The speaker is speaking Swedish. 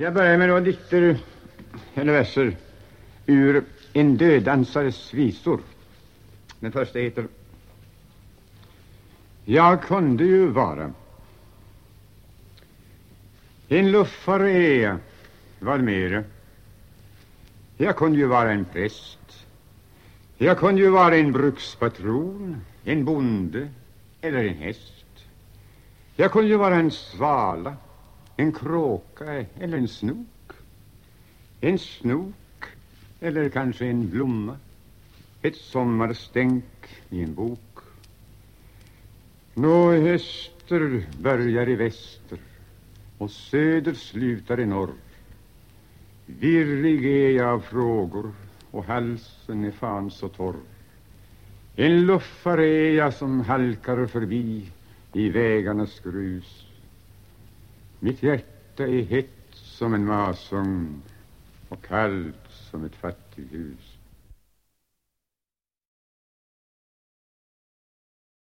Jag börjar med några dikter, eller verser, ur En dödansares visor. Den första heter Jag kunde ju vara en luffare är jag, vad mer? Jag kunde ju vara en präst. Jag kunde ju vara en brukspatron, en bonde eller en häst. Jag kunde ju vara en svala en kråka eller en snok. En snok eller kanske en blomma. Ett sommarstänk i en bok. Nå, höster börjar i väster och söder slutar i norr. Virrig är jag av frågor och halsen är fan så torr. En luffare är jag som halkar förbi i vägarnas grus. Mitt hjärta är hett som en masugn och kallt som ett fattighus.